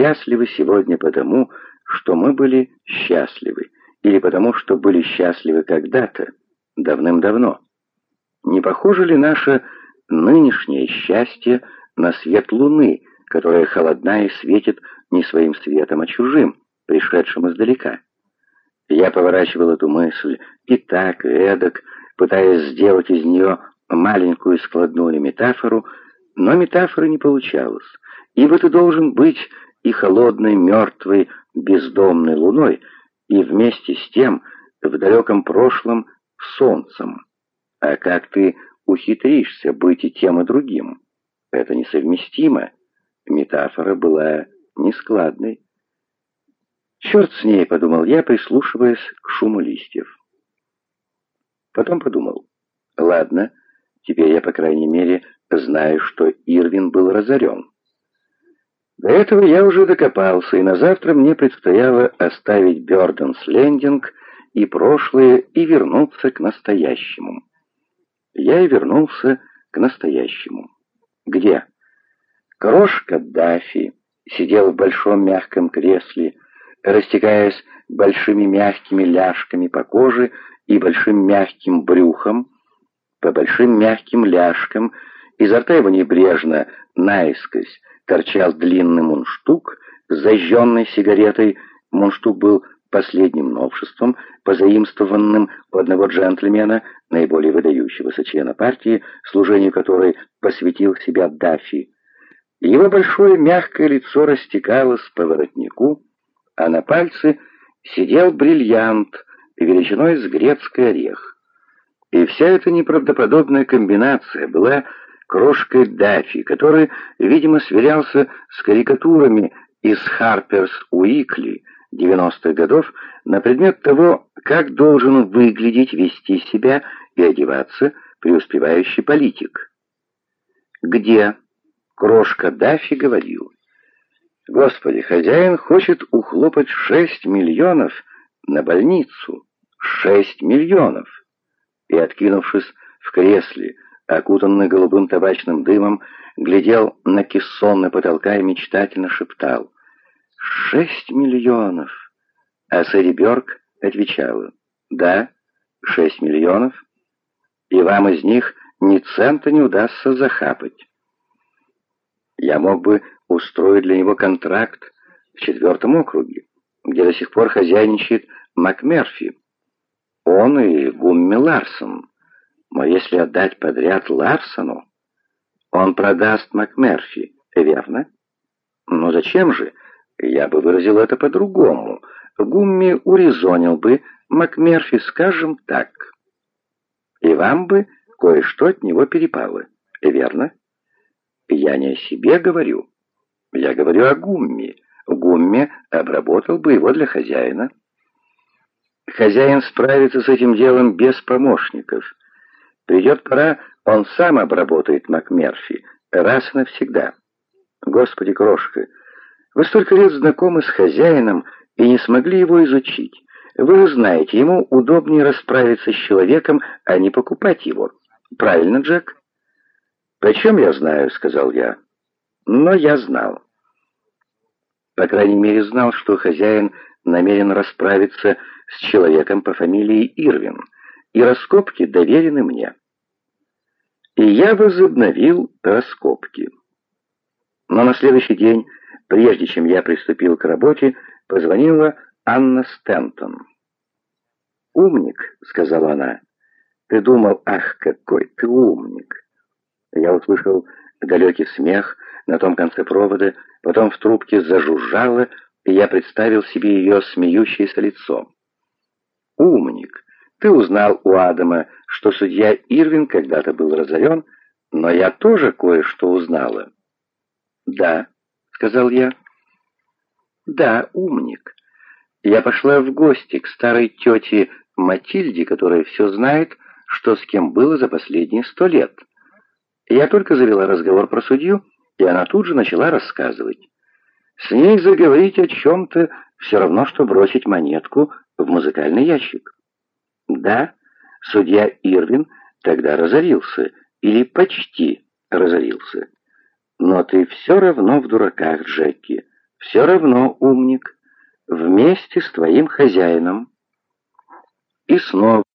счастливы сегодня потому, что мы были счастливы, или потому, что были счастливы когда-то, давным-давно. Не похоже ли наше нынешнее счастье на свет луны, которая холодна и светит не своим светом, а чужим, пришедшим издалека? Я поворачивал эту мысль и так, и эдак, пытаясь сделать из нее маленькую складную метафору, но метафоры не получалось, ибо ты должен быть и холодной, мертвой, бездомной луной, и вместе с тем в далеком прошлом солнцем. А как ты ухитришься быть и тем, и другим? Это несовместимо. Метафора была нескладной. «Черт с ней», — подумал я, прислушиваясь к шуму листьев. Потом подумал, ладно, теперь я, по крайней мере, знаю, что Ирвин был разорен. До этого я уже докопался, и на завтра мне предстояло оставить Бёрденс Лендинг и прошлое и вернуться к настоящему. Я и вернулся к настоящему. Где? Крошка Даффи сидел в большом мягком кресле, растекаясь большими мягкими ляжками по коже и большим мягким брюхом, по большим мягким ляжкам, изо рта его небрежно, наискось, торчал длинный мундштук с зажженной сигаретой. Мундштук был последним новшеством, позаимствованным у одного джентльмена, наиболее выдающегося члена партии, служению которой посвятил себя Даффи. Его большое мягкое лицо растекалось по воротнику, а на пальце сидел бриллиант величиной с грецкий орех. И вся эта неправдоподобная комбинация была крошкой Даффи, который, видимо, сверялся с карикатурами из Харперс Уикли 90-х годов на предмет того, как должен выглядеть, вести себя и одеваться преуспевающий политик. Где крошка Даффи говорил, «Господи, хозяин хочет ухлопать шесть миллионов на больницу. Шесть миллионов!» И, откинувшись в кресле, окутанный голубым табачным дымом, глядел на кессонный потолка и мечтательно шептал «Шесть миллионов!» А Сэри Бёрк отвечала «Да, шесть миллионов, и вам из них ни цента не удастся захапать». Я мог бы устроить для него контракт в четвертом округе, где до сих пор хозяйничает МакМерфи. Он и Гумми Ларсон. Но если отдать подряд Ларсону, он продаст МакМерфи, верно? Но зачем же? Я бы выразил это по-другому. Гумми урезонил бы МакМерфи, скажем так. И вам бы кое-что от него перепало, верно? Я не о себе говорю. Я говорю о Гумме. Гумме обработал бы его для хозяина. Хозяин справится с этим делом без помощников. Придет пора, он сам обработает МакМерфи, раз и навсегда. Господи, крошка, вы столько лет знакомы с хозяином и не смогли его изучить. Вы знаете, ему удобнее расправиться с человеком, а не покупать его. Правильно, Джек? «Почем я знаю?» — сказал я. «Но я знал». По крайней мере, знал, что хозяин намерен расправиться с человеком по фамилии Ирвин, и раскопки доверены мне. И я возобновил раскопки. Но на следующий день, прежде чем я приступил к работе, позвонила Анна Стентон. «Умник», — сказала она. «Ты думал, ах, какой ты умник!» Я услышал далекий смех на том конце провода, потом в трубке зажужжало, и я представил себе ее смеющееся лицо. «Умник!» Ты узнал у Адама, что судья Ирвин когда-то был разорен, но я тоже кое-что узнала». «Да», — сказал я. «Да, умник. Я пошла в гости к старой тете Матильде, которая все знает, что с кем было за последние сто лет. Я только завела разговор про судью, и она тут же начала рассказывать. С ней заговорить о чем-то все равно, что бросить монетку в музыкальный ящик. Да, судья Ирвин тогда разорился, или почти разорился. Но ты все равно в дураках, Джеки. Все равно, умник, вместе с твоим хозяином. И снова